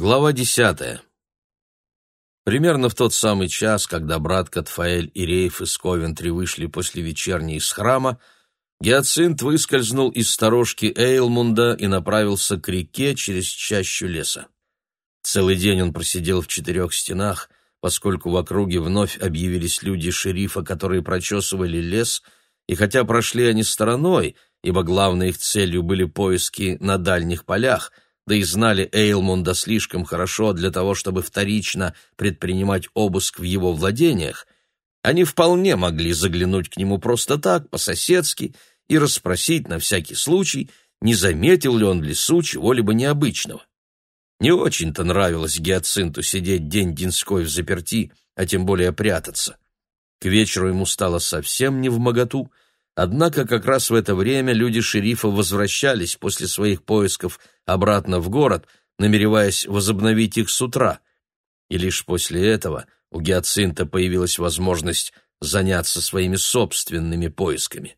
Глава десятая. Примерно в тот самый час, когда брат Катфаэль и Рейф из Ковентри вышли после вечерней из храма, Гиацинт выскользнул из сторожки Эйлмунда и направился к реке через чащу леса. Целый день он просидел в четырех стенах, поскольку в округе вновь объявились люди шерифа, которые прочесывали лес, и хотя прошли они стороной, ибо главной их целью были поиски на дальних полях — да и знали Эйлмунда слишком хорошо для того, чтобы вторично предпринимать обыск в его владениях, они вполне могли заглянуть к нему просто так, по-соседски, и расспросить на всякий случай, не заметил ли он в лесу чего-либо необычного. Не очень-то нравилось Гиацинту сидеть день-деньской в заперти, а тем более прятаться. К вечеру ему стало совсем не в моготу, Однако как раз в это время люди шерифа возвращались после своих поисков обратно в город, намереваясь возобновить их с утра. И лишь после этого у Гиацинта появилась возможность заняться своими собственными поисками.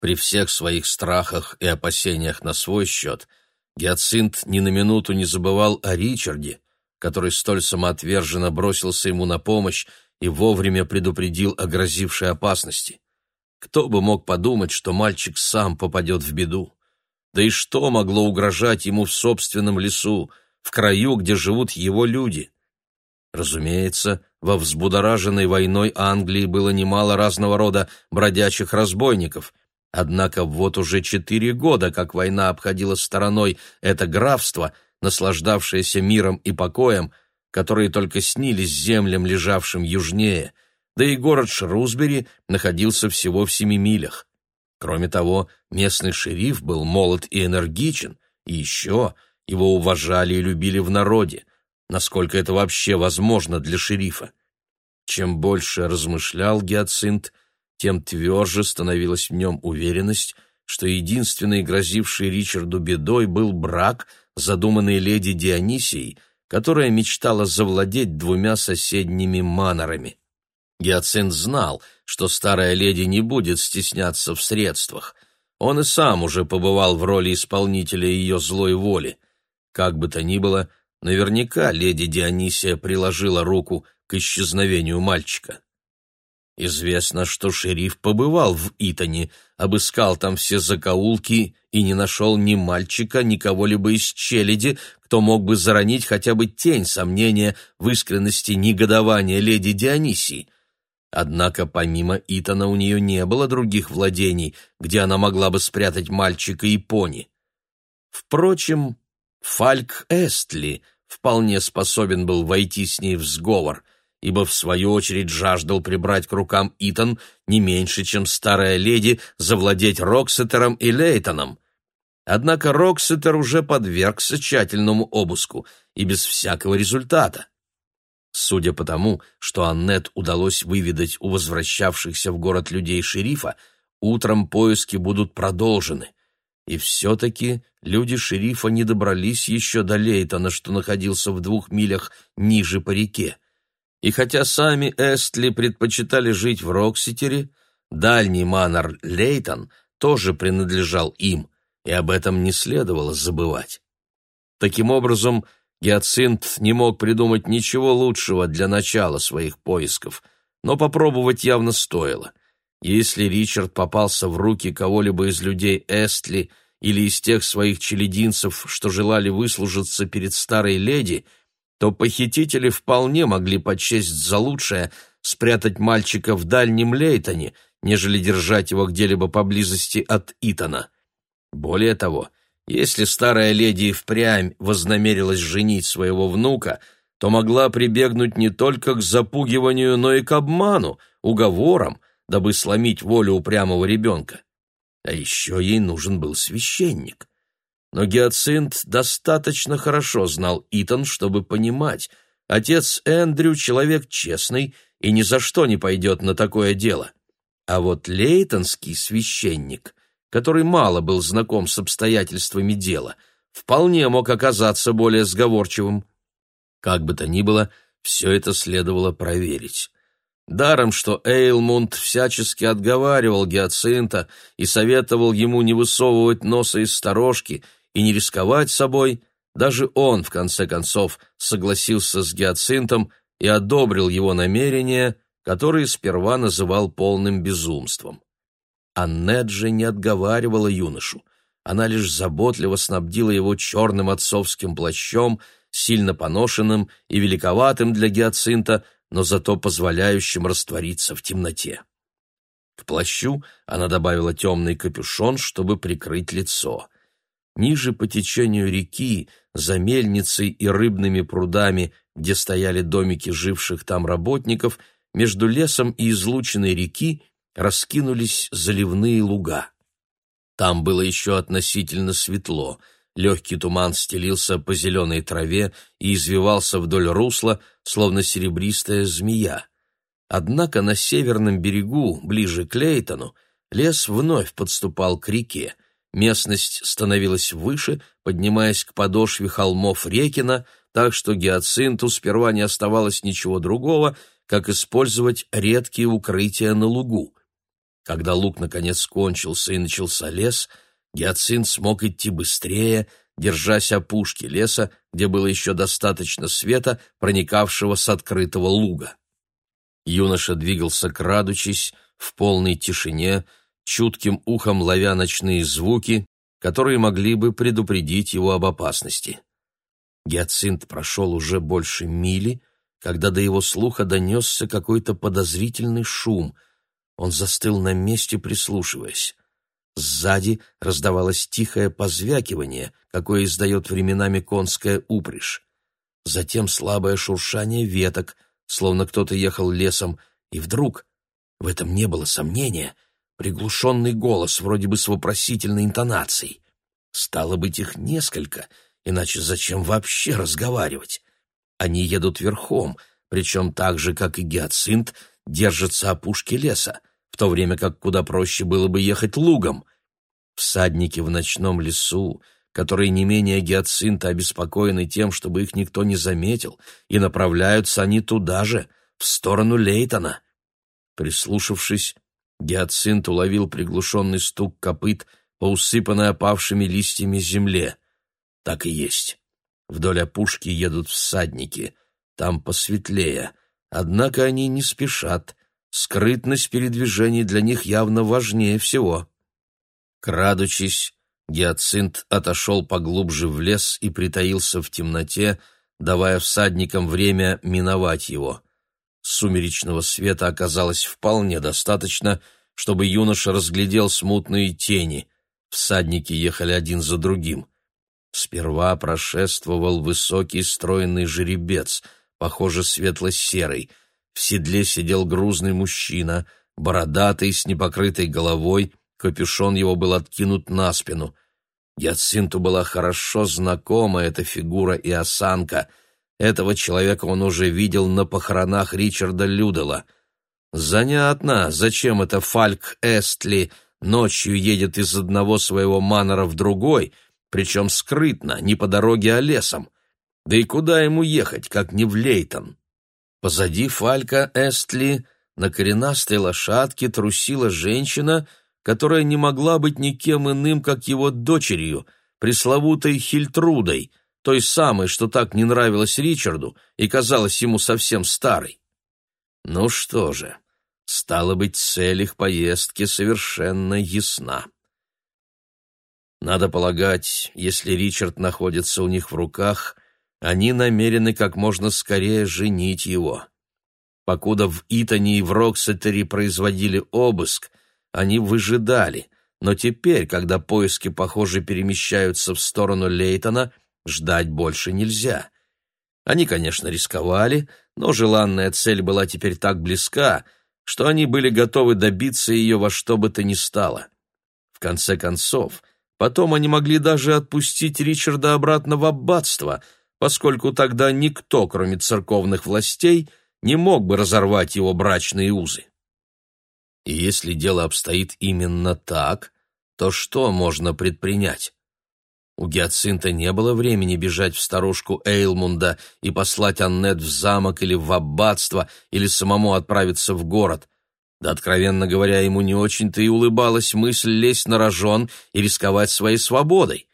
При всех своих страхах и опасениях на свой счет Гиацинт ни на минуту не забывал о Ричарде, который столь самоотверженно бросился ему на помощь и вовремя предупредил о грозившей опасности. Кто бы мог подумать, что мальчик сам попадет в беду? Да и что могло угрожать ему в собственном лесу, в краю, где живут его люди? Разумеется, во взбудораженной войной Англии было немало разного рода бродячих разбойников. Однако вот уже четыре года, как война обходила стороной это графство, наслаждавшееся миром и покоем, которые только снились землям, лежавшим южнее — да и город Шрусбери находился всего в семи милях. Кроме того, местный шериф был молод и энергичен, и еще его уважали и любили в народе, насколько это вообще возможно для шерифа. Чем больше размышлял Гиацинт, тем тверже становилась в нем уверенность, что единственной грозившей Ричарду бедой был брак, задуманный леди Дионисией, которая мечтала завладеть двумя соседними манорами. Гиацинт знал, что старая леди не будет стесняться в средствах. Он и сам уже побывал в роли исполнителя ее злой воли. Как бы то ни было, наверняка леди Дионисия приложила руку к исчезновению мальчика. Известно, что шериф побывал в Итоне, обыскал там все закоулки и не нашел ни мальчика, ни кого-либо из челяди, кто мог бы заронить хотя бы тень сомнения в искренности негодования леди Дионисии — Однако помимо Итана у нее не было других владений, где она могла бы спрятать мальчика и пони. Впрочем, Фальк Эстли вполне способен был войти с ней в сговор, ибо в свою очередь жаждал прибрать к рукам Итан не меньше, чем старая леди завладеть Роксетером и Лейтоном. Однако Роксетер уже подвергся тщательному обыску и без всякого результата. Судя по тому, что Аннет удалось выведать у возвращавшихся в город людей шерифа, утром поиски будут продолжены. И все-таки люди шерифа не добрались еще до Лейтона, что находился в двух милях ниже по реке. И хотя сами Эстли предпочитали жить в Рокситере, дальний манор Лейтон тоже принадлежал им, и об этом не следовало забывать. Таким образом, Гиацинт не мог придумать ничего лучшего для начала своих поисков, но попробовать явно стоило. Если Ричард попался в руки кого-либо из людей Эстли или из тех своих челединцев, что желали выслужиться перед старой леди, то похитители вполне могли почесть за лучшее спрятать мальчика в дальнем Лейтоне, нежели держать его где-либо поблизости от Итана. Более того, если старая леди впрямь вознамерилась женить своего внука, то могла прибегнуть не только к запугиванию, но и к обману, уговорам, дабы сломить волю упрямого ребенка. А еще ей нужен был священник. Но Гиацинт достаточно хорошо знал Итан, чтобы понимать, отец Эндрю — человек честный и ни за что не пойдет на такое дело. А вот лейтонский священник который мало был знаком с обстоятельствами дела, вполне мог оказаться более сговорчивым. Как бы то ни было, все это следовало проверить. Даром, что Эйлмунд всячески отговаривал Гиацинта и советовал ему не высовывать носа из сторожки и не рисковать собой, даже он, в конце концов, согласился с Гиацинтом и одобрил его намерения, которые сперва называл полным безумством. Аннет же не отговаривала юношу. Она лишь заботливо снабдила его черным отцовским плащом, сильно поношенным и великоватым для гиацинта, но зато позволяющим раствориться в темноте. К плащу она добавила темный капюшон, чтобы прикрыть лицо. Ниже по течению реки, за мельницей и рыбными прудами, где стояли домики живших там работников, между лесом и излученной реки раскинулись заливные луга. Там было еще относительно светло, легкий туман стелился по зеленой траве и извивался вдоль русла, словно серебристая змея. Однако на северном берегу, ближе к Лейтону, лес вновь подступал к реке. Местность становилась выше, поднимаясь к подошве холмов Рекина, так что гиацинту сперва не оставалось ничего другого, как использовать редкие укрытия на лугу. Когда луг наконец кончился и начался лес, гиацинт смог идти быстрее, держась опушки леса, где было еще достаточно света, проникавшего с открытого луга. Юноша двигался крадучись, в полной тишине, чутким ухом ловя ночные звуки, которые могли бы предупредить его об опасности. Гиацинт прошел уже больше мили, когда до его слуха донесся какой-то подозрительный шум. Он застыл на месте, прислушиваясь. Сзади раздавалось тихое позвякивание, какое издает временами конская упряжь. Затем слабое шуршание веток — словно кто-то ехал лесом, и вдруг, в этом не было сомнения, приглушенный голос, вроде бы с вопросительной интонацией. Стало быть, их несколько, иначе зачем вообще разговаривать? Они едут верхом, причем так же, как и гиацинт, держатся опушки леса, то время как куда проще было бы ехать лугом. Всадники в ночном лесу, которые не менее гиацинта обеспокоены тем, чтобы их никто не заметил, и направляются они туда же, в сторону Лейтона. Прислушавшись, гиацинт уловил приглушенный стук копыт по усыпанной опавшими листьями земле. Так и есть. Вдоль опушки едут всадники. Там посветлее. Однако они не спешат. Скрытность передвижений для них явно важнее всего. Крадучись, Гиацинт отошел поглубже в лес и притаился в темноте, давая всадникам время миновать его. Сумеречного света оказалось вполне достаточно, чтобы юноша разглядел смутные тени. Всадники ехали один за другим. Сперва прошествовал высокий стройный жеребец, похоже, светло-серый. В седле сидел грузный мужчина, бородатый, с непокрытой головой, капюшон его был откинут на спину. Яцинту была хорошо знакома эта фигура и осанка. Этого человека он уже видел на похоронах Ричарда Людела. Занятно, зачем это Фальк Эстли ночью едет из одного своего манора в другой, причем скрытно, не по дороге, а лесом. Да и куда ему ехать, как не в Лейтон? Позади Фалька Эстли на коренастой лошадке трусила женщина — которая не могла быть никем иным, как его дочерью, пресловутой Хильтрудой, той самой, что так не нравилась Ричарду и казалась ему совсем старой. Ну что же, стало быть, цель их поездки совершенно ясна. Надо полагать, если Ричард находится у них в руках, они намерены как можно скорее женить его. Покуда в Итоне и в Роксетере производили обыск, они выжидали, но теперь, когда поиски, похоже, перемещаются в сторону Лейтона, ждать больше нельзя. Они, конечно, рисковали, но желанная цель была теперь так близка, что они были готовы добиться ее во что бы то ни стало. В конце концов, потом они могли даже отпустить Ричарда обратно в аббатство, поскольку тогда никто, кроме церковных властей, не мог бы разорвать его брачные узы. И если дело обстоит именно так, то что можно предпринять? У Гиацинта не было времени бежать в старушку Эйлмунда и послать Аннет в замок или в аббатство, или самому отправиться в город. Да, откровенно говоря, ему не очень-то и улыбалась мысль лезть на рожон и рисковать своей свободой.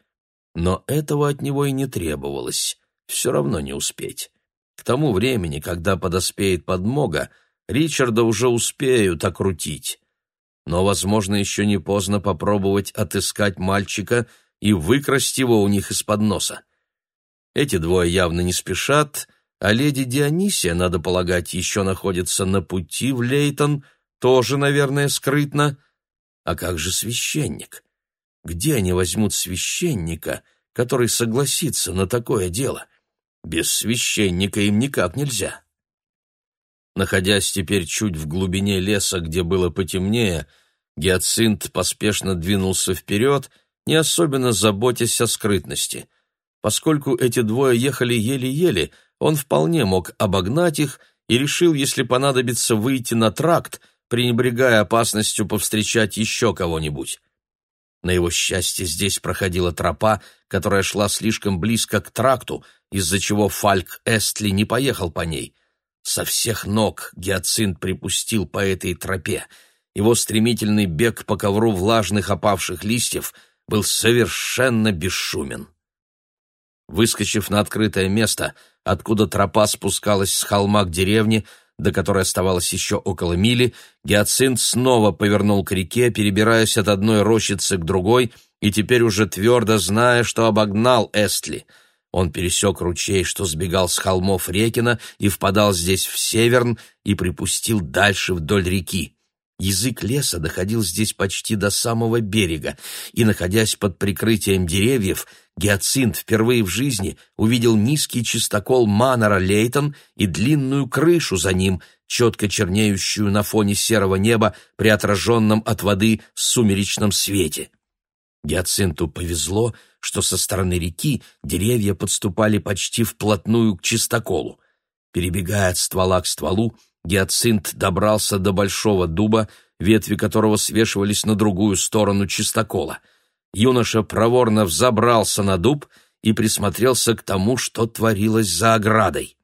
Но этого от него и не требовалось, все равно не успеть. К тому времени, когда подоспеет подмога, Ричарда уже успеют окрутить. Но, возможно, еще не поздно попробовать отыскать мальчика и выкрасть его у них из-под носа. Эти двое явно не спешат, а леди Дионисия, надо полагать, еще находится на пути в Лейтон, тоже, наверное, скрытно. А как же священник? Где они возьмут священника, который согласится на такое дело? Без священника им никак нельзя. Находясь теперь чуть в глубине леса, где было потемнее, Гиацинт поспешно двинулся вперед, не особенно заботясь о скрытности. Поскольку эти двое ехали еле-еле, он вполне мог обогнать их и решил, если понадобится, выйти на тракт, пренебрегая опасностью повстречать еще кого-нибудь. На его счастье здесь проходила тропа, которая шла слишком близко к тракту, из-за чего Фальк Эстли не поехал по ней — со всех ног Гиацинт припустил по этой тропе. Его стремительный бег по ковру влажных опавших листьев был совершенно бесшумен. Выскочив на открытое место, откуда тропа спускалась с холма к деревне, до которой оставалось еще около мили, Гиацинт снова повернул к реке, перебираясь от одной рощицы к другой, и теперь уже твердо зная, что обогнал Эстли — он пересек ручей, что сбегал с холмов Рекина и впадал здесь в Северн и припустил дальше вдоль реки. Язык леса доходил здесь почти до самого берега, и, находясь под прикрытием деревьев, Гиацинт впервые в жизни увидел низкий чистокол Манора Лейтон и длинную крышу за ним, четко чернеющую на фоне серого неба при отраженном от воды сумеречном свете. Гиацинту повезло, что со стороны реки деревья подступали почти вплотную к чистоколу. Перебегая от ствола к стволу, Гиацинт добрался до большого дуба, ветви которого свешивались на другую сторону чистокола. Юноша проворно взобрался на дуб и присмотрелся к тому, что творилось за оградой.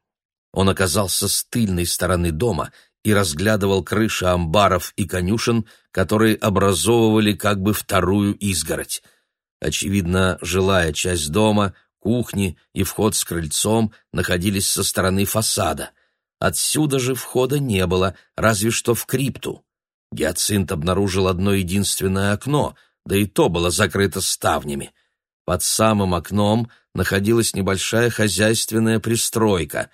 Он оказался с тыльной стороны дома и разглядывал крыши амбаров и конюшен, которые образовывали как бы вторую изгородь. Очевидно, жилая часть дома, кухни и вход с крыльцом находились со стороны фасада. Отсюда же входа не было, разве что в крипту. Гиацинт обнаружил одно единственное окно, да и то было закрыто ставнями. Под самым окном находилась небольшая хозяйственная пристройка.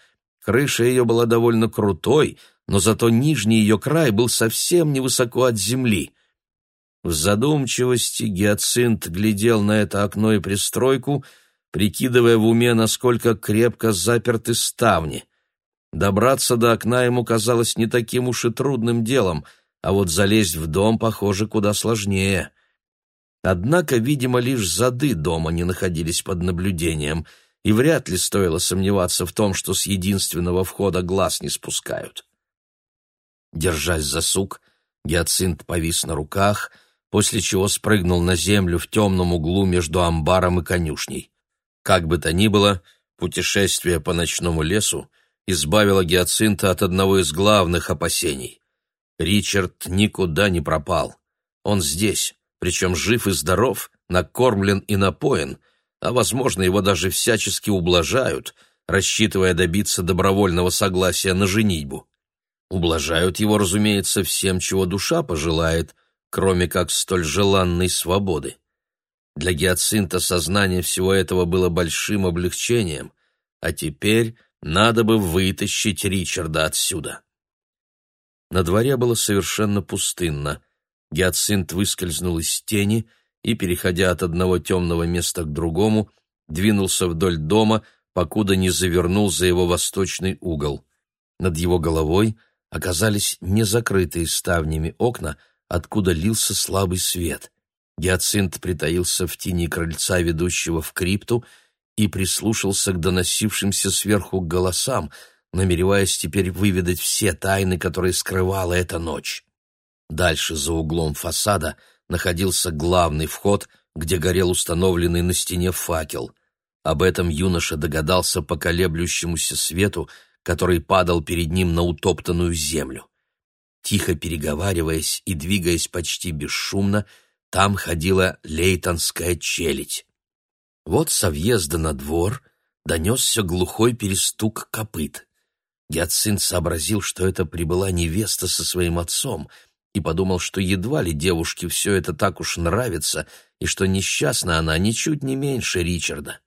Крыша ее была довольно крутой, но зато нижний ее край был совсем невысоко от земли. В задумчивости Гиацинт глядел на это окно и пристройку, прикидывая в уме, насколько крепко заперты ставни. Добраться до окна ему казалось не таким уж и трудным делом, а вот залезть в дом, похоже, куда сложнее. Однако, видимо, лишь зады дома не находились под наблюдением, и вряд ли стоило сомневаться в том, что с единственного входа глаз не спускают. Держась за сук, Гиацинт повис на руках — после чего спрыгнул на землю в темном углу между амбаром и конюшней. Как бы то ни было, путешествие по ночному лесу избавило Гиацинта от одного из главных опасений. Ричард никуда не пропал. Он здесь, причем жив и здоров, накормлен и напоен, а, возможно, его даже всячески ублажают, рассчитывая добиться добровольного согласия на женитьбу. Ублажают его, разумеется, всем, чего душа пожелает, кроме как столь желанной свободы. Для Гиацинта сознание всего этого было большим облегчением, а теперь надо бы вытащить Ричарда отсюда. На дворе было совершенно пустынно. Гиацинт выскользнул из тени и, переходя от одного темного места к другому, двинулся вдоль дома, покуда не завернул за его восточный угол. Над его головой оказались незакрытые ставнями окна, откуда лился слабый свет. Гиацинт притаился в тени крыльца, ведущего в крипту, и прислушался к доносившимся сверху голосам, намереваясь теперь выведать все тайны, которые скрывала эта ночь. Дальше, за углом фасада, находился главный вход, где горел установленный на стене факел. Об этом юноша догадался по колеблющемуся свету, который падал перед ним на утоптанную землю. Тихо переговариваясь и двигаясь почти бесшумно, там ходила лейтонская челядь. Вот со въезда на двор донесся глухой перестук копыт. Гиацинт сообразил, что это прибыла невеста со своим отцом, и подумал, что едва ли девушке все это так уж нравится, и что несчастна она ничуть не меньше Ричарда.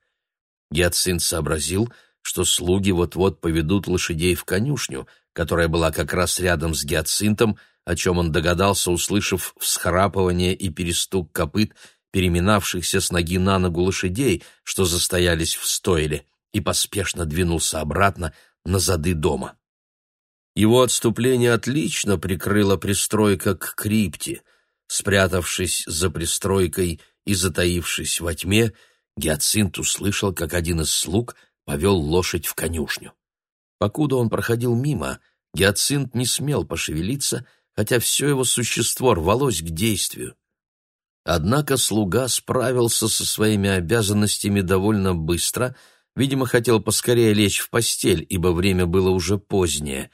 Гиацинт сообразил, что слуги вот-вот поведут лошадей в конюшню, которая была как раз рядом с Гиацинтом, о чем он догадался, услышав всхрапывание и перестук копыт, переминавшихся с ноги на ногу лошадей, что застоялись в стойле, и поспешно двинулся обратно на зады дома. Его отступление отлично прикрыла пристройка к крипте. Спрятавшись за пристройкой и затаившись во тьме, Гиацинт услышал, как один из слуг повел лошадь в конюшню. Покуда он проходил мимо, Гиацинт не смел пошевелиться, хотя все его существо рвалось к действию. Однако слуга справился со своими обязанностями довольно быстро, видимо, хотел поскорее лечь в постель, ибо время было уже позднее.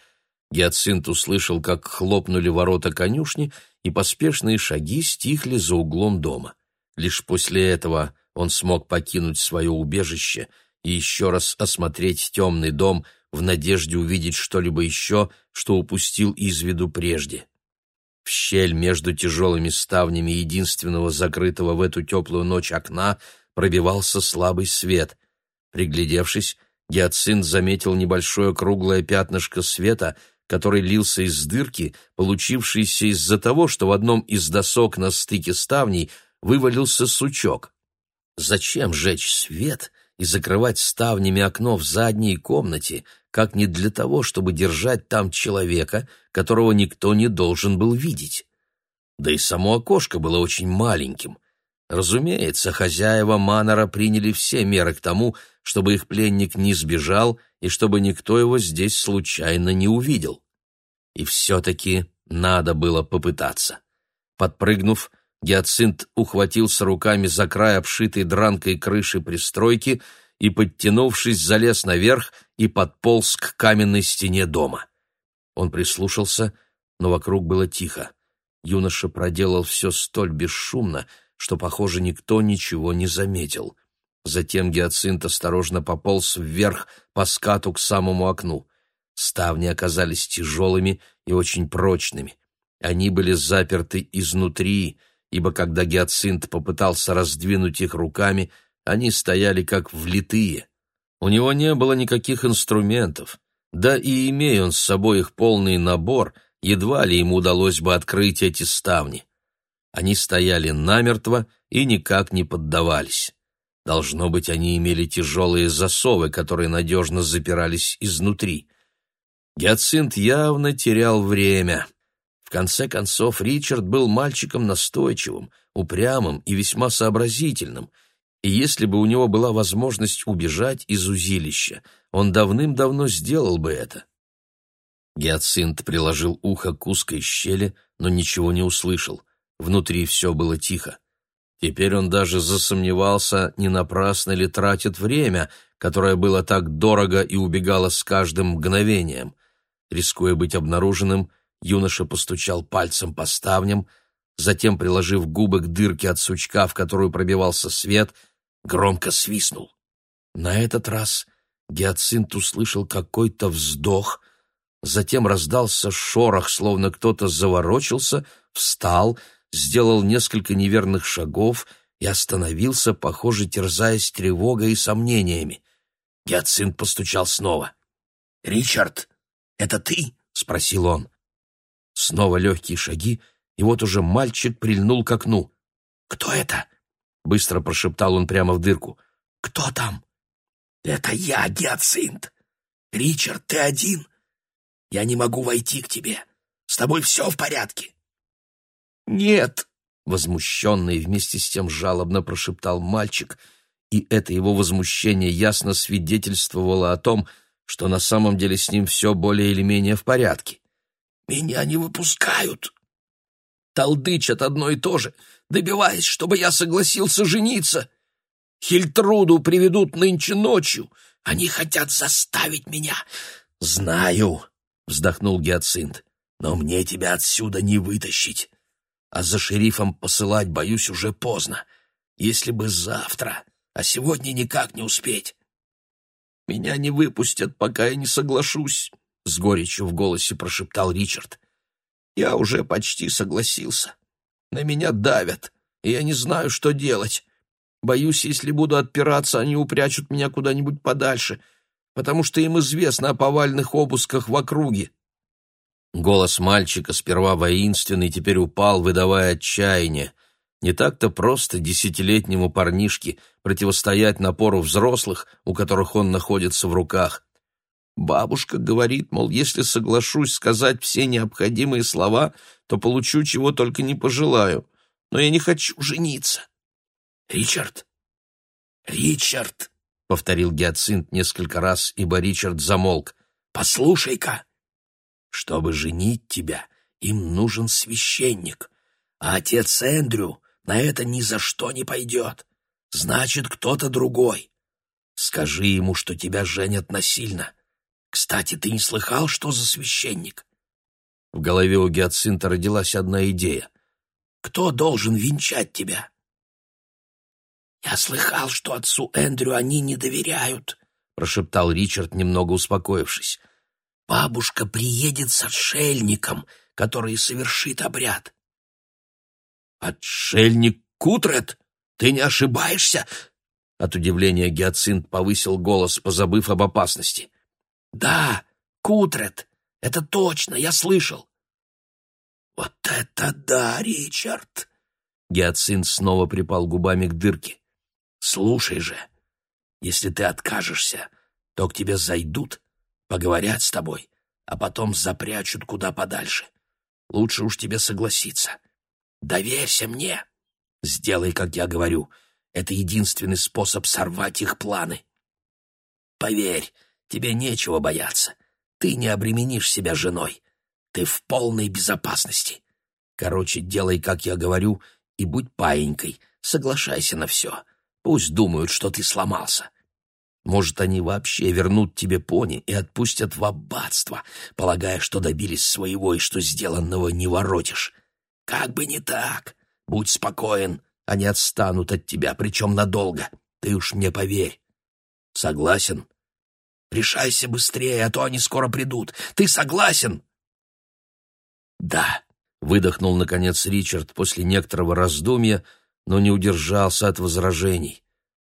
Гиацинт услышал, как хлопнули ворота конюшни, и поспешные шаги стихли за углом дома. Лишь после этого он смог покинуть свое убежище и еще раз осмотреть темный дом в надежде увидеть что-либо еще, что упустил из виду прежде. В щель между тяжелыми ставнями единственного закрытого в эту теплую ночь окна пробивался слабый свет. Приглядевшись, Гиацинт заметил небольшое круглое пятнышко света, который лился из дырки, получившейся из-за того, что в одном из досок на стыке ставней вывалился сучок. Зачем жечь свет и закрывать ставнями окно в задней комнате, как не для того, чтобы держать там человека, которого никто не должен был видеть. Да и само окошко было очень маленьким. Разумеется, хозяева Манора приняли все меры к тому, чтобы их пленник не сбежал и чтобы никто его здесь случайно не увидел. И все-таки надо было попытаться. Подпрыгнув, Гиацинт ухватился руками за край обшитой дранкой крыши пристройки и, подтянувшись, залез наверх и подполз к каменной стене дома. Он прислушался, но вокруг было тихо. Юноша проделал все столь бесшумно, что, похоже, никто ничего не заметил. Затем Гиацинт осторожно пополз вверх по скату к самому окну. Ставни оказались тяжелыми и очень прочными. Они были заперты изнутри, ибо когда Гиацинт попытался раздвинуть их руками, они стояли как влитые. У него не было никаких инструментов, да и имея он с собой их полный набор, едва ли ему удалось бы открыть эти ставни. Они стояли намертво и никак не поддавались. Должно быть, они имели тяжелые засовы, которые надежно запирались изнутри. Гиацинт явно терял время. В конце концов, Ричард был мальчиком настойчивым, упрямым и весьма сообразительным — и если бы у него была возможность убежать из узилища, он давным-давно сделал бы это. Гиацинт приложил ухо к узкой щели, но ничего не услышал. Внутри все было тихо. Теперь он даже засомневался, не напрасно ли тратит время, которое было так дорого и убегало с каждым мгновением. Рискуя быть обнаруженным, юноша постучал пальцем по ставням, затем, приложив губы к дырке от сучка, в которую пробивался свет, — громко свистнул. На этот раз Гиацинт услышал какой-то вздох, затем раздался шорох, словно кто-то заворочился, встал, сделал несколько неверных шагов и остановился, похоже, терзаясь тревогой и сомнениями. Гиацинт постучал снова. «Ричард, это ты?» — спросил он. Снова легкие шаги, и вот уже мальчик прильнул к окну. «Кто это?» Быстро прошептал он прямо в дырку. «Кто там?» «Это я, Гиацинт. Ричард, ты один? Я не могу войти к тебе. С тобой все в порядке?» «Нет!» — возмущенно и вместе с тем жалобно прошептал мальчик, и это его возмущение ясно свидетельствовало о том, что на самом деле с ним все более или менее в порядке. «Меня не выпускают!» Толдычат одно и то же добиваясь, чтобы я согласился жениться. Хильтруду приведут нынче ночью. Они хотят заставить меня. Знаю, вздохнул Гиацинт, но мне тебя отсюда не вытащить. А за шерифом посылать, боюсь, уже поздно. Если бы завтра, а сегодня никак не успеть. «Меня не выпустят, пока я не соглашусь», — с горечью в голосе прошептал Ричард. «Я уже почти согласился. На меня давят, и я не знаю, что делать. Боюсь, если буду отпираться, они упрячут меня куда-нибудь подальше, потому что им известно о повальных обысках в округе». Голос мальчика, сперва воинственный, теперь упал, выдавая отчаяние. Не так-то просто десятилетнему парнишке противостоять напору взрослых, у которых он находится в руках. Бабушка говорит, мол, если соглашусь сказать все необходимые слова, то получу чего только не пожелаю. Но я не хочу жениться. «Ричард! Ричард!» — повторил Гиацинт несколько раз, ибо Ричард замолк. «Послушай-ка! Чтобы женить тебя, им нужен священник, а отец Эндрю на это ни за что не пойдет. Значит, кто-то другой. Скажи ему, что тебя женят насильно. Кстати, ты не слыхал, что за священник?» В голове у Гиацинта родилась одна идея. «Кто должен венчать тебя?» «Я слыхал, что отцу Эндрю они не доверяют», — прошептал Ричард, немного успокоившись. «Бабушка приедет с отшельником, который совершит обряд». «Отшельник Кутрет? Ты не ошибаешься?» От удивления Гиацинт повысил голос, позабыв об опасности. «Да, Кутрет, это точно, я слышал». «Вот это да, Ричард!» Гиацинт снова припал губами к дырке. Слушай же, если ты откажешься, то к тебе зайдут, поговорят с тобой, а потом запрячут куда подальше. Лучше уж тебе согласиться. Доверься мне. Сделай, как я говорю. Это единственный способ сорвать их планы. Поверь, тебе нечего бояться. Ты не обременишь себя женой. Ты в полной безопасности. Короче, делай, как я говорю, и будь паинькой. Соглашайся на все. Пусть думают, что ты сломался. Может, они вообще вернут тебе пони и отпустят в аббатство, полагая, что добились своего и что сделанного не воротишь. Как бы не так. Будь спокоен, они отстанут от тебя, причем надолго. Ты уж мне поверь. Согласен? Решайся быстрее, а то они скоро придут. Ты согласен? Да, выдохнул, наконец, Ричард после некоторого раздумья, — но не удержался от возражений.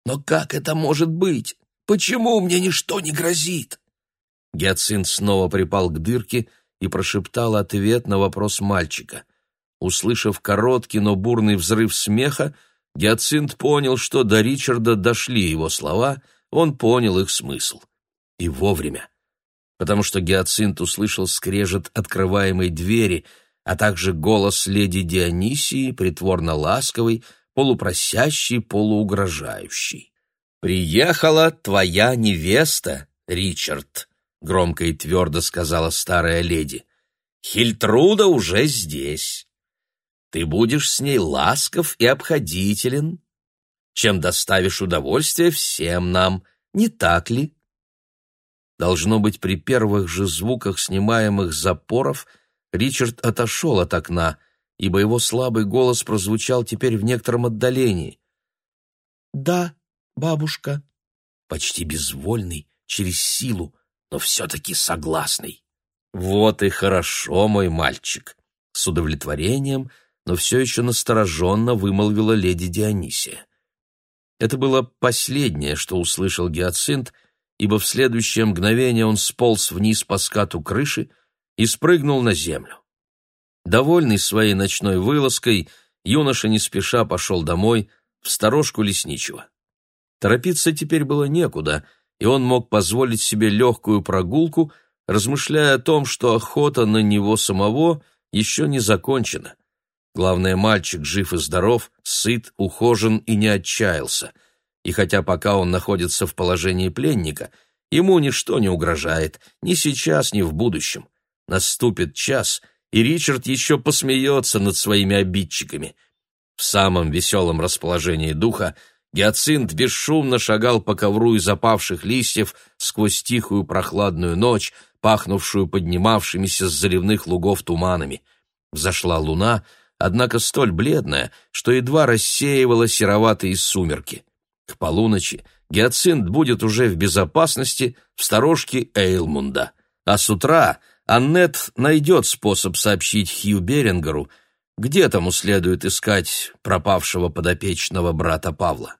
«Но как это может быть? Почему мне ничто не грозит?» Гиацинт снова припал к дырке и прошептал ответ на вопрос мальчика. Услышав короткий, но бурный взрыв смеха, Гиацинт понял, что до Ричарда дошли его слова, он понял их смысл. И вовремя. Потому что Гиацинт услышал скрежет открываемой двери, а также голос леди Дионисии, притворно ласковый, полупросящий, полуугрожающий. «Приехала твоя невеста, Ричард», — громко и твердо сказала старая леди. «Хильтруда уже здесь. Ты будешь с ней ласков и обходителен, чем доставишь удовольствие всем нам, не так ли?» Должно быть, при первых же звуках снимаемых запоров Ричард отошел от окна — ибо его слабый голос прозвучал теперь в некотором отдалении. «Да, бабушка», почти безвольный, через силу, но все-таки согласный. «Вот и хорошо, мой мальчик», — с удовлетворением, но все еще настороженно вымолвила леди Дионисия. Это было последнее, что услышал Гиацинт, ибо в следующее мгновение он сполз вниз по скату крыши и спрыгнул на землю. Довольный своей ночной вылазкой, юноша не спеша пошел домой, в сторожку лесничего. Торопиться теперь было некуда, и он мог позволить себе легкую прогулку, размышляя о том, что охота на него самого еще не закончена. Главное, мальчик жив и здоров, сыт, ухожен и не отчаялся. И хотя пока он находится в положении пленника, ему ничто не угрожает, ни сейчас, ни в будущем. Наступит час, и Ричард еще посмеется над своими обидчиками. В самом веселом расположении духа Гиацинт бесшумно шагал по ковру из опавших листьев сквозь тихую прохладную ночь, пахнувшую поднимавшимися с заливных лугов туманами. Взошла луна, однако столь бледная, что едва рассеивала сероватые сумерки. К полуночи Гиацинт будет уже в безопасности в сторожке Эйлмунда, а с утра Аннет найдет способ сообщить Хью Берингеру, где тому следует искать пропавшего подопечного брата Павла.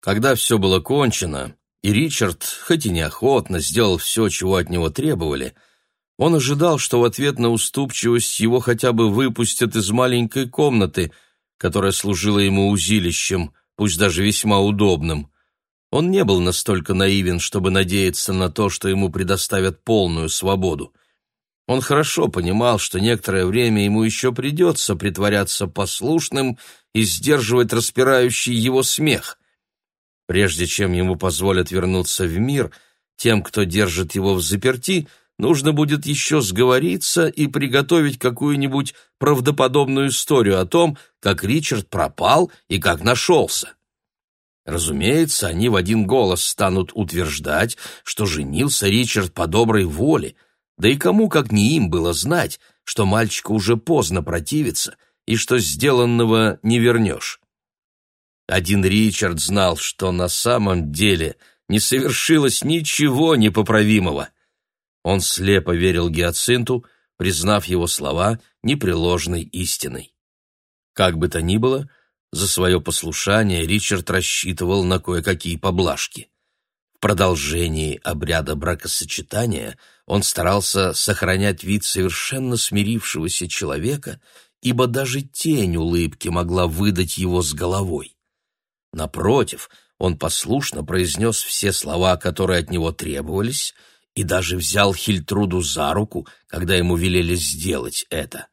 Когда все было кончено, и Ричард, хоть и неохотно, сделал все, чего от него требовали, он ожидал, что в ответ на уступчивость его хотя бы выпустят из маленькой комнаты, которая служила ему узилищем, пусть даже весьма удобным. Он не был настолько наивен, чтобы надеяться на то, что ему предоставят полную свободу. Он хорошо понимал, что некоторое время ему еще придется притворяться послушным и сдерживать распирающий его смех. Прежде чем ему позволят вернуться в мир, тем, кто держит его в заперти, нужно будет еще сговориться и приготовить какую-нибудь правдоподобную историю о том, как Ричард пропал и как нашелся. Разумеется, они в один голос станут утверждать, что женился Ричард по доброй воле, да и кому, как не им, было знать, что мальчику уже поздно противиться и что сделанного не вернешь. Один Ричард знал, что на самом деле не совершилось ничего непоправимого. Он слепо верил Гиацинту, признав его слова непреложной истиной. Как бы то ни было, за свое послушание Ричард рассчитывал на кое-какие поблажки. В продолжении обряда бракосочетания он старался сохранять вид совершенно смирившегося человека, ибо даже тень улыбки могла выдать его с головой. Напротив, он послушно произнес все слова, которые от него требовались, и даже взял Хильтруду за руку, когда ему велели сделать это.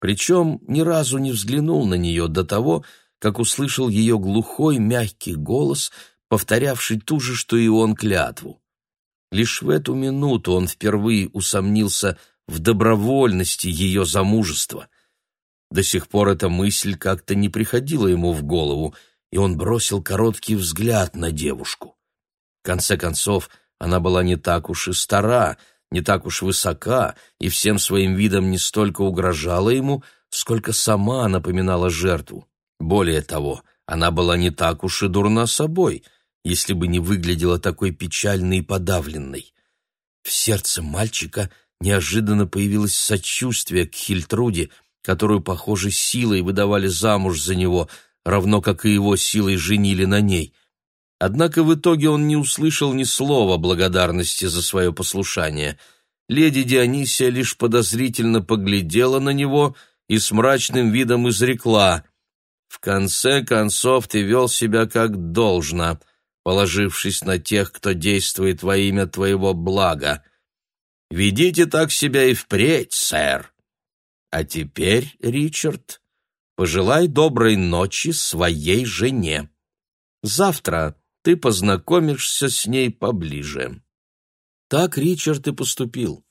Причем ни разу не взглянул на нее до того, как услышал ее глухой, мягкий голос, повторявший ту же, что и он, клятву. Лишь в эту минуту он впервые усомнился в добровольности ее замужества. До сих пор эта мысль как-то не приходила ему в голову, и он бросил короткий взгляд на девушку. В конце концов, она была не так уж и стара, не так уж высока, и всем своим видом не столько угрожала ему, сколько сама напоминала жертву. Более того, она была не так уж и дурна собой, если бы не выглядела такой печальной и подавленной. В сердце мальчика неожиданно появилось сочувствие к Хильтруде, которую, похоже, силой выдавали замуж за него, равно как и его силой женили на ней. Однако в итоге он не услышал ни слова благодарности за свое послушание. Леди Дионисия лишь подозрительно поглядела на него и с мрачным видом изрекла — в конце концов ты вел себя как должно, положившись на тех, кто действует во имя твоего блага. Ведите так себя и впредь, сэр. А теперь, Ричард, пожелай доброй ночи своей жене. Завтра ты познакомишься с ней поближе». Так Ричард и поступил.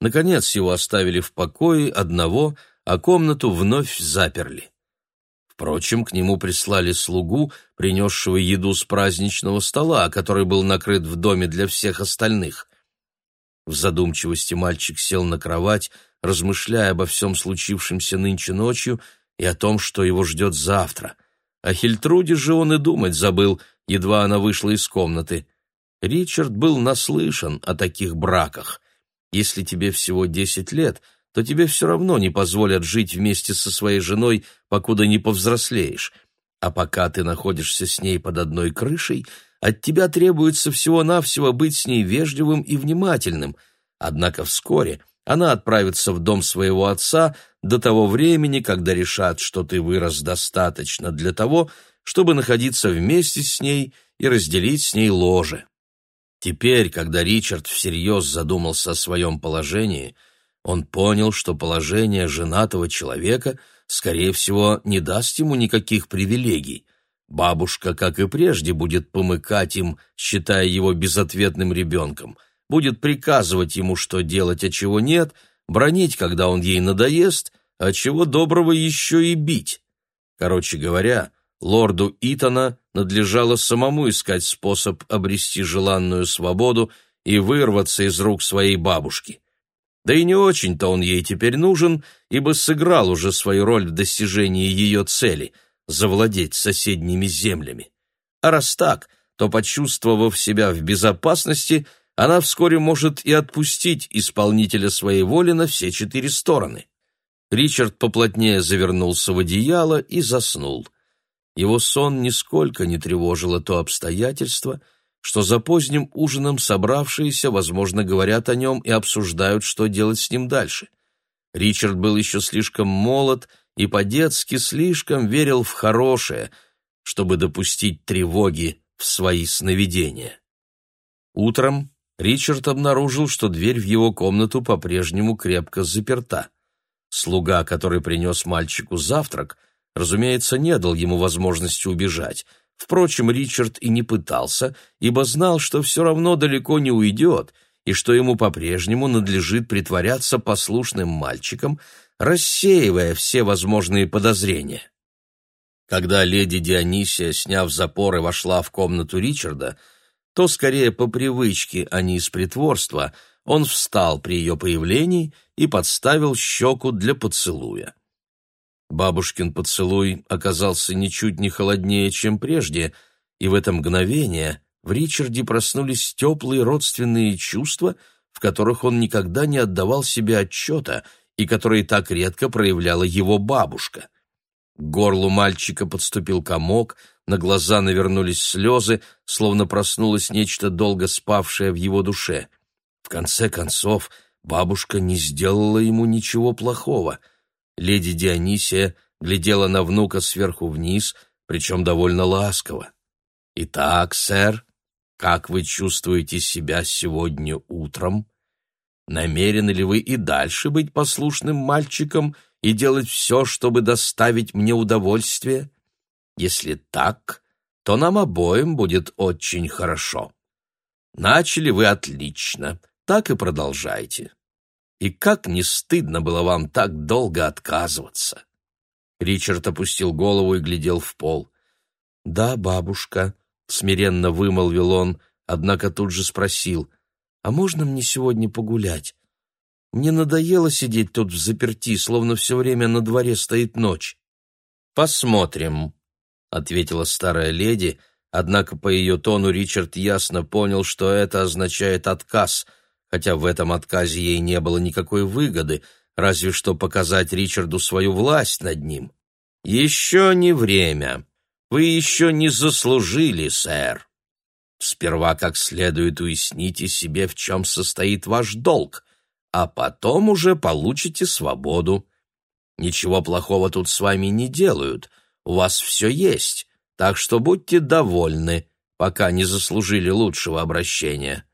Наконец его оставили в покое одного, а комнату вновь заперли. Впрочем, к нему прислали слугу, принесшего еду с праздничного стола, который был накрыт в доме для всех остальных. В задумчивости мальчик сел на кровать, размышляя обо всем случившемся нынче ночью и о том, что его ждет завтра. О Хильтруде же он и думать забыл, едва она вышла из комнаты. Ричард был наслышан о таких браках. Если тебе всего десять лет — то тебе все равно не позволят жить вместе со своей женой, покуда не повзрослеешь. А пока ты находишься с ней под одной крышей, от тебя требуется всего-навсего быть с ней вежливым и внимательным. Однако вскоре она отправится в дом своего отца до того времени, когда решат, что ты вырос достаточно для того, чтобы находиться вместе с ней и разделить с ней ложе. Теперь, когда Ричард всерьез задумался о своем положении – он понял, что положение женатого человека, скорее всего, не даст ему никаких привилегий. Бабушка, как и прежде, будет помыкать им, считая его безответным ребенком, будет приказывать ему, что делать, а чего нет, бронить, когда он ей надоест, а чего доброго еще и бить. Короче говоря, лорду Итона надлежало самому искать способ обрести желанную свободу и вырваться из рук своей бабушки. Да и не очень-то он ей теперь нужен, ибо сыграл уже свою роль в достижении ее цели, завладеть соседними землями. А раз так, то, почувствовав себя в безопасности, она вскоре может и отпустить исполнителя своей воли на все четыре стороны. Ричард поплотнее завернулся в одеяло и заснул. Его сон нисколько не тревожило то обстоятельство, что за поздним ужином собравшиеся, возможно, говорят о нем и обсуждают, что делать с ним дальше. Ричард был еще слишком молод и по-детски слишком верил в хорошее, чтобы допустить тревоги в свои сновидения. Утром Ричард обнаружил, что дверь в его комнату по-прежнему крепко заперта. Слуга, который принес мальчику завтрак, разумеется, не дал ему возможности убежать. Впрочем, Ричард и не пытался, ибо знал, что все равно далеко не уйдет, и что ему по-прежнему надлежит притворяться послушным мальчиком, рассеивая все возможные подозрения. Когда леди Дионисия, сняв запоры, вошла в комнату Ричарда, то скорее по привычке, а не из притворства – он встал при ее появлении и подставил щеку для поцелуя. Бабушкин поцелуй оказался ничуть не холоднее, чем прежде, и в это мгновение в Ричарде проснулись теплые родственные чувства, в которых он никогда не отдавал себе отчета и которые так редко проявляла его бабушка. К горлу мальчика подступил комок, на глаза навернулись слезы, словно проснулось нечто долго спавшее в его душе — в конце концов, бабушка не сделала ему ничего плохого. Леди Дионисия глядела на внука сверху вниз, причем довольно ласково. «Итак, сэр, как вы чувствуете себя сегодня утром? Намерены ли вы и дальше быть послушным мальчиком и делать все, чтобы доставить мне удовольствие? Если так, то нам обоим будет очень хорошо. Начали вы отлично» так и продолжайте. И как не стыдно было вам так долго отказываться!» Ричард опустил голову и глядел в пол. «Да, бабушка», — смиренно вымолвил он, однако тут же спросил, «А можно мне сегодня погулять? Мне надоело сидеть тут в заперти, словно все время на дворе стоит ночь». «Посмотрим», — ответила старая леди, однако по ее тону Ричард ясно понял, что это означает отказ — хотя в этом отказе ей не было никакой выгоды, разве что показать Ричарду свою власть над ним. «Еще не время. Вы еще не заслужили, сэр. Сперва как следует уясните себе, в чем состоит ваш долг, а потом уже получите свободу. Ничего плохого тут с вами не делают, у вас все есть, так что будьте довольны, пока не заслужили лучшего обращения».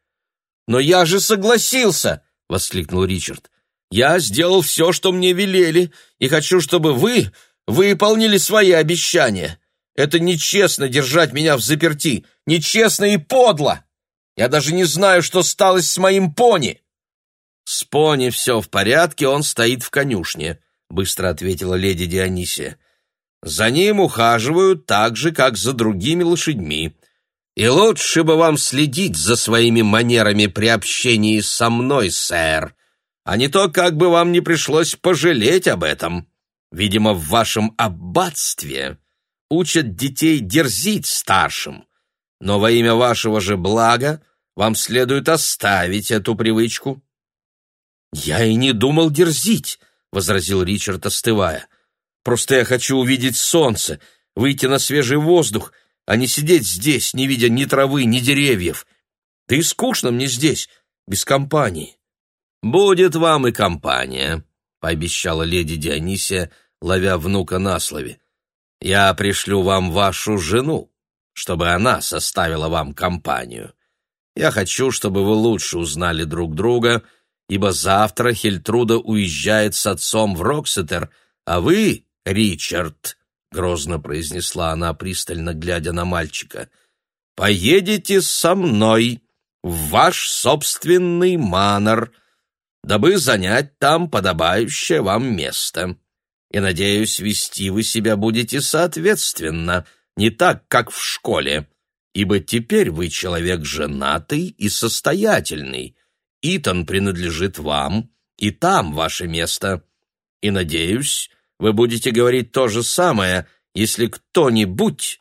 «Но я же согласился!» — воскликнул Ричард. «Я сделал все, что мне велели, и хочу, чтобы вы выполнили свои обещания. Это нечестно держать меня в заперти, нечестно и подло. Я даже не знаю, что стало с моим пони». «С пони все в порядке, он стоит в конюшне», — быстро ответила леди Дионисия. «За ним ухаживают так же, как за другими лошадьми. И лучше бы вам следить за своими манерами при общении со мной, сэр, а не то, как бы вам не пришлось пожалеть об этом. Видимо, в вашем аббатстве учат детей дерзить старшим, но во имя вашего же блага вам следует оставить эту привычку». «Я и не думал дерзить», — возразил Ричард, остывая. «Просто я хочу увидеть солнце, выйти на свежий воздух а не сидеть здесь, не видя ни травы, ни деревьев. Да и скучно мне здесь, без компании. «Будет вам и компания», — пообещала леди Дионисия, ловя внука на слове. «Я пришлю вам вашу жену, чтобы она составила вам компанию. Я хочу, чтобы вы лучше узнали друг друга, ибо завтра Хельтруда уезжает с отцом в Роксетер, а вы, Ричард, — грозно произнесла она, пристально глядя на мальчика. «Поедете со мной в ваш собственный манор, дабы занять там подобающее вам место. И, надеюсь, вести вы себя будете соответственно, не так, как в школе, ибо теперь вы человек женатый и состоятельный. Итан принадлежит вам, и там ваше место. И, надеюсь, вы будете говорить то же самое, если кто-нибудь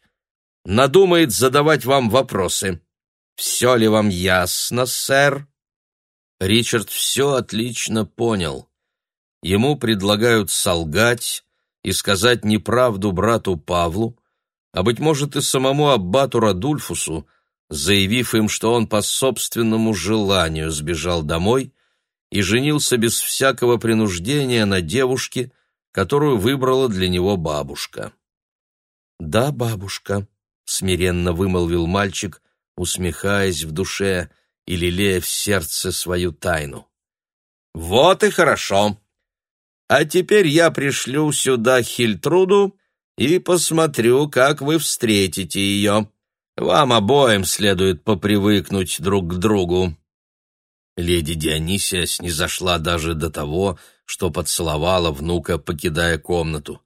надумает задавать вам вопросы. Все ли вам ясно, сэр?» Ричард все отлично понял. Ему предлагают солгать и сказать неправду брату Павлу, а, быть может, и самому аббату Радульфусу, заявив им, что он по собственному желанию сбежал домой и женился без всякого принуждения на девушке, которую выбрала для него бабушка. «Да, бабушка», — смиренно вымолвил мальчик, усмехаясь в душе и лелея в сердце свою тайну. «Вот и хорошо. А теперь я пришлю сюда Хильтруду и посмотрю, как вы встретите ее. Вам обоим следует попривыкнуть друг к другу». Леди Дионисия снизошла даже до того, что поцеловала внука, покидая комнату.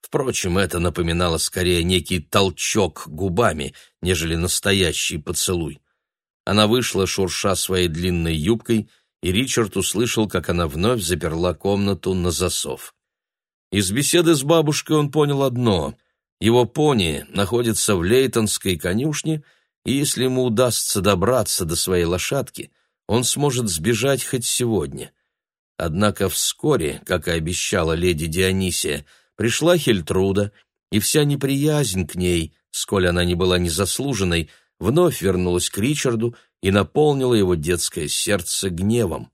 Впрочем, это напоминало скорее некий толчок губами, нежели настоящий поцелуй. Она вышла, шурша своей длинной юбкой, и Ричард услышал, как она вновь заперла комнату на засов. Из беседы с бабушкой он понял одно — его пони находится в Лейтонской конюшне, и если ему удастся добраться до своей лошадки, он сможет сбежать хоть сегодня. Однако вскоре, как и обещала леди Дионисия, пришла Хельтруда, и вся неприязнь к ней, сколь она не была незаслуженной, вновь вернулась к Ричарду и наполнила его детское сердце гневом.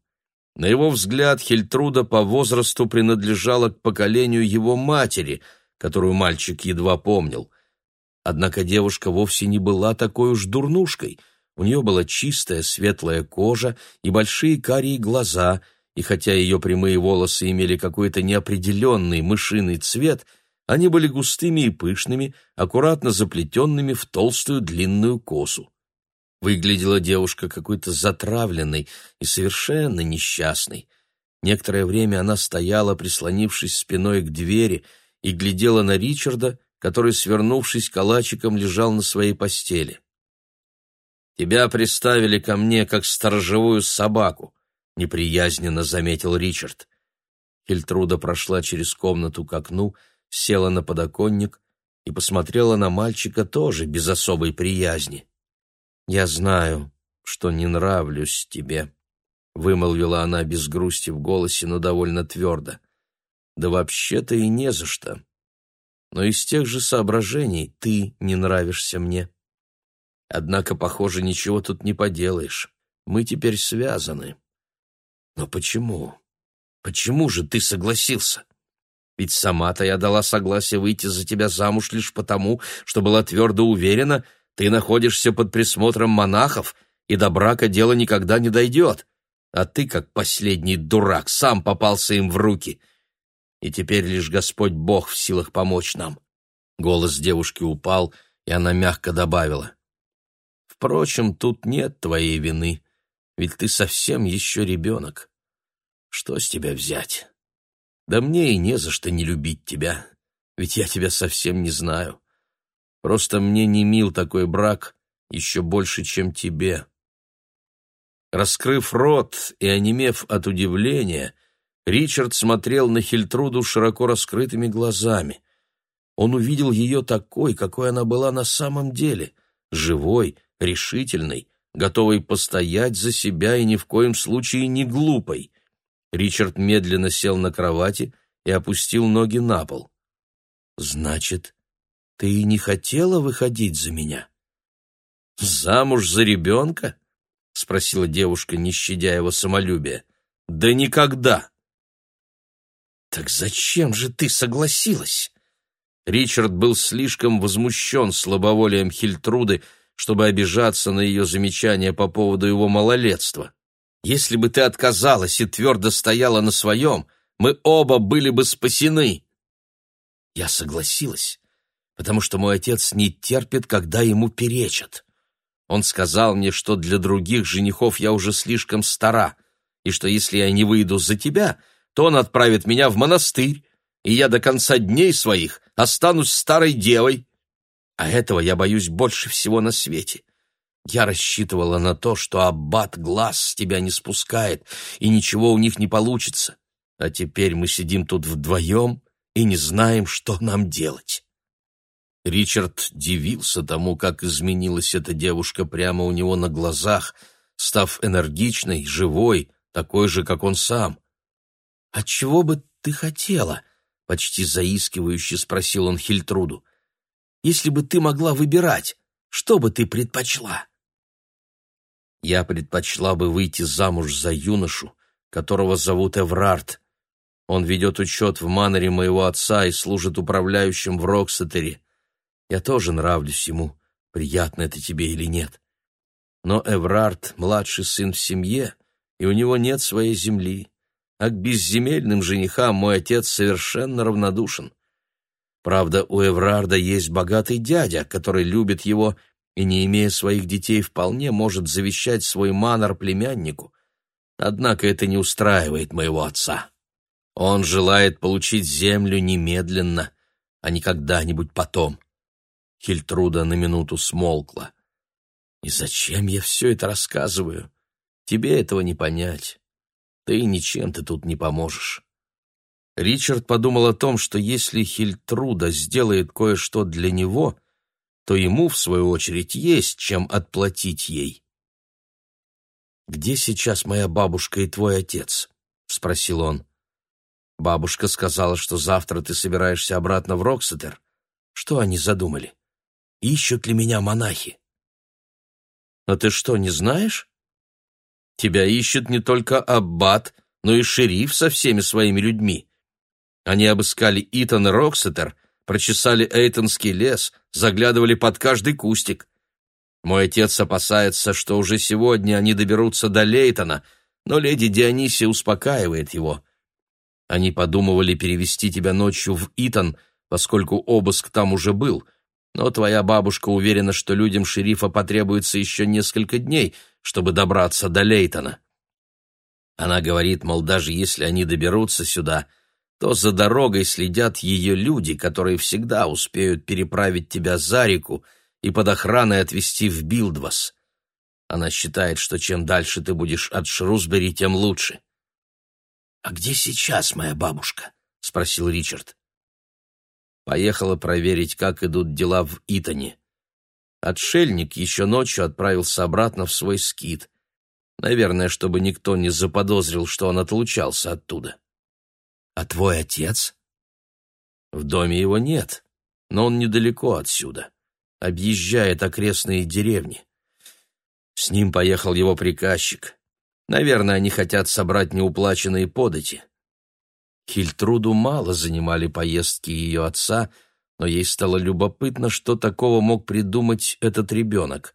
На его взгляд, Хельтруда по возрасту принадлежала к поколению его матери, которую мальчик едва помнил. Однако девушка вовсе не была такой уж дурнушкой. У нее была чистая светлая кожа и большие карие глаза — и хотя ее прямые волосы имели какой-то неопределенный мышиный цвет, они были густыми и пышными, аккуратно заплетенными в толстую длинную косу. Выглядела девушка какой-то затравленной и совершенно несчастной. Некоторое время она стояла, прислонившись спиной к двери, и глядела на Ричарда, который, свернувшись калачиком, лежал на своей постели. «Тебя приставили ко мне, как сторожевую собаку», неприязненно заметил Ричард. Хельтруда прошла через комнату к окну, села на подоконник и посмотрела на мальчика тоже без особой приязни. «Я знаю, что не нравлюсь тебе», — вымолвила она без грусти в голосе, но довольно твердо. «Да вообще-то и не за что. Но из тех же соображений ты не нравишься мне. Однако, похоже, ничего тут не поделаешь. Мы теперь связаны». Но почему? Почему же ты согласился? Ведь сама-то я дала согласие выйти за тебя замуж лишь потому, что была твердо уверена, ты находишься под присмотром монахов, и до брака дело никогда не дойдет. А ты, как последний дурак, сам попался им в руки. И теперь лишь Господь Бог в силах помочь нам. Голос девушки упал, и она мягко добавила. Впрочем, тут нет твоей вины ведь ты совсем еще ребенок. Что с тебя взять? Да мне и не за что не любить тебя, ведь я тебя совсем не знаю. Просто мне не мил такой брак еще больше, чем тебе. Раскрыв рот и онемев от удивления, Ричард смотрел на Хильтруду широко раскрытыми глазами. Он увидел ее такой, какой она была на самом деле, живой, решительной, готовой постоять за себя и ни в коем случае не глупой. Ричард медленно сел на кровати и опустил ноги на пол. «Значит, ты не хотела выходить за меня?» «Замуж за ребенка?» — спросила девушка, не щадя его самолюбия. «Да никогда!» «Так зачем же ты согласилась?» Ричард был слишком возмущен слабоволием Хильтруды, чтобы обижаться на ее замечания по поводу его малолетства. Если бы ты отказалась и твердо стояла на своем, мы оба были бы спасены. Я согласилась, потому что мой отец не терпит, когда ему перечат. Он сказал мне, что для других женихов я уже слишком стара, и что если я не выйду за тебя, то он отправит меня в монастырь, и я до конца дней своих останусь старой девой. А этого я боюсь больше всего на свете. Я рассчитывала на то, что аббат глаз с тебя не спускает, и ничего у них не получится. А теперь мы сидим тут вдвоем и не знаем, что нам делать. Ричард дивился тому, как изменилась эта девушка прямо у него на глазах, став энергичной, живой, такой же, как он сам. «А чего бы ты хотела?» — почти заискивающе спросил он Хильтруду. «Если бы ты могла выбирать, что бы ты предпочла?» «Я предпочла бы выйти замуж за юношу, которого зовут Эврард. Он ведет учет в манере моего отца и служит управляющим в Роксетере. Я тоже нравлюсь ему, приятно это тебе или нет. Но Эврард — младший сын в семье, и у него нет своей земли, а к безземельным женихам мой отец совершенно равнодушен. Правда, у Эврарда есть богатый дядя, который любит его и, не имея своих детей, вполне может завещать свой манор племяннику. Однако это не устраивает моего отца. Он желает получить землю немедленно, а не когда-нибудь потом. Хильтруда на минуту смолкла. «И зачем я все это рассказываю? Тебе этого не понять. Ты ничем ты тут не поможешь». Ричард подумал о том, что если Хильтруда сделает кое-что для него, то ему, в свою очередь, есть чем отплатить ей. «Где сейчас моя бабушка и твой отец?» — спросил он. «Бабушка сказала, что завтра ты собираешься обратно в Роксетер. Что они задумали?» ищут ли меня монахи. А ты что, не знаешь? Тебя ищет не только аббат, но и шериф со всеми своими людьми. Они обыскали Итан Роксетер, прочесали Эйтонский лес, заглядывали под каждый кустик. Мой отец опасается, что уже сегодня они доберутся до Лейтона, но леди Дионисия успокаивает его. Они подумывали перевести тебя ночью в Итан, поскольку обыск там уже был — но твоя бабушка уверена, что людям шерифа потребуется еще несколько дней, чтобы добраться до Лейтона. Она говорит, мол, даже если они доберутся сюда, то за дорогой следят ее люди, которые всегда успеют переправить тебя за реку и под охраной отвезти в Билдвас. Она считает, что чем дальше ты будешь от Шрусбери, тем лучше. — А где сейчас моя бабушка? — спросил Ричард. Поехала проверить, как идут дела в Итоне. Отшельник еще ночью отправился обратно в свой скит. Наверное, чтобы никто не заподозрил, что он отлучался оттуда. «А твой отец?» «В доме его нет, но он недалеко отсюда. Объезжает окрестные деревни. С ним поехал его приказчик. Наверное, они хотят собрать неуплаченные подати. Хильтруду мало занимали поездки ее отца, но ей стало любопытно, что такого мог придумать этот ребенок.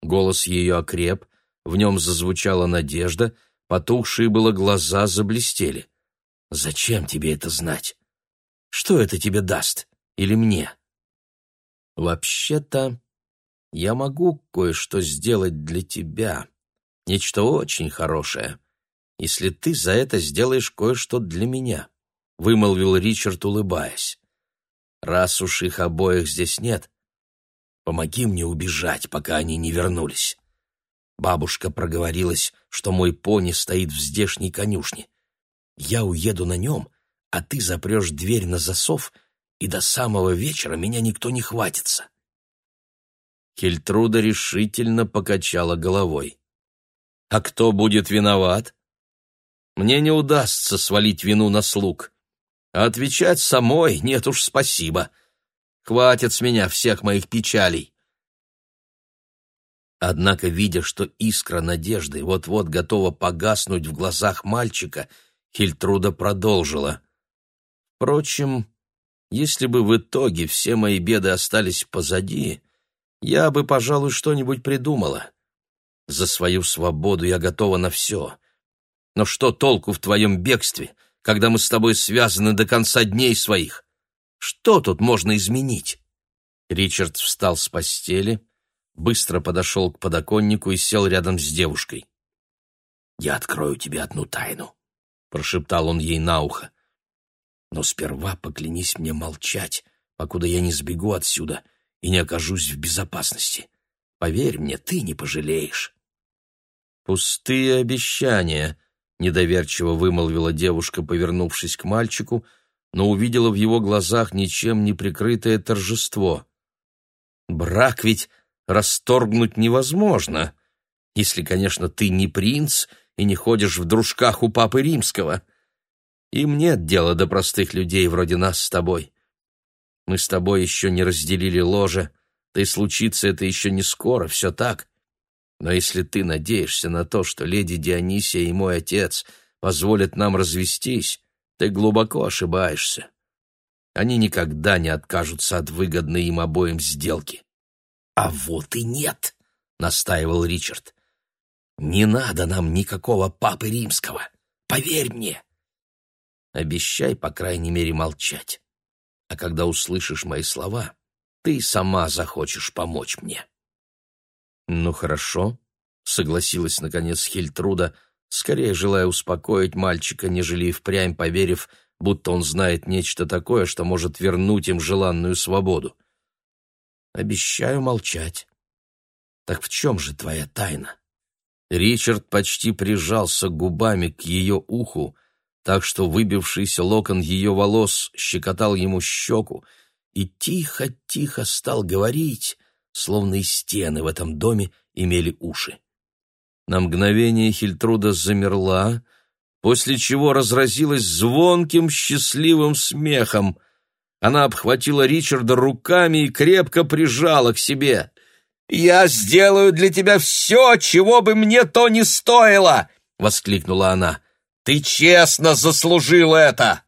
Голос ее окреп, в нем зазвучала надежда, потухшие было глаза заблестели. «Зачем тебе это знать? Что это тебе даст? Или мне?» «Вообще-то я могу кое-что сделать для тебя, нечто очень хорошее», если ты за это сделаешь кое-что для меня», — вымолвил Ричард, улыбаясь. «Раз уж их обоих здесь нет, помоги мне убежать, пока они не вернулись». Бабушка проговорилась, что мой пони стоит в здешней конюшне. Я уеду на нем, а ты запрешь дверь на засов, и до самого вечера меня никто не хватится. Хельтруда решительно покачала головой. «А кто будет виноват?» мне не удастся свалить вину на слуг. А отвечать самой нет уж спасибо. Хватит с меня всех моих печалей. Однако, видя, что искра надежды вот-вот готова погаснуть в глазах мальчика, Хильтруда продолжила. Впрочем, если бы в итоге все мои беды остались позади, я бы, пожалуй, что-нибудь придумала. За свою свободу я готова на все. Но что толку в твоем бегстве, когда мы с тобой связаны до конца дней своих? Что тут можно изменить?» Ричард встал с постели, быстро подошел к подоконнику и сел рядом с девушкой. «Я открою тебе одну тайну», — прошептал он ей на ухо. «Но сперва поклянись мне молчать, покуда я не сбегу отсюда и не окажусь в безопасности. Поверь мне, ты не пожалеешь». «Пустые обещания», недоверчиво вымолвила девушка, повернувшись к мальчику, но увидела в его глазах ничем не прикрытое торжество. Брак ведь расторгнуть невозможно, если, конечно, ты не принц и не ходишь в дружках у папы римского. Им нет дела до простых людей вроде нас с тобой. Мы с тобой еще не разделили ложе, да и случится это еще не скоро, все так. Но если ты надеешься на то, что леди Дионисия и мой отец позволят нам развестись, ты глубоко ошибаешься. Они никогда не откажутся от выгодной им обоим сделки. — А вот и нет, — настаивал Ричард. — Не надо нам никакого папы римского. Поверь мне. Обещай, по крайней мере, молчать. А когда услышишь мои слова, ты сама захочешь помочь мне. Ну хорошо, согласилась наконец Хильтруда, скорее желая успокоить мальчика, нежели впрямь поверив, будто он знает нечто такое, что может вернуть им желанную свободу. Обещаю молчать. Так в чем же твоя тайна? Ричард почти прижался губами к ее уху, так что выбившийся локон ее волос щекотал ему щеку, и тихо-тихо стал говорить, словно и стены в этом доме имели уши. На мгновение Хильтруда замерла, после чего разразилась звонким счастливым смехом. Она обхватила Ричарда руками и крепко прижала к себе. «Я сделаю для тебя все, чего бы мне то ни стоило!» — воскликнула она. Ты честно заслужил это!»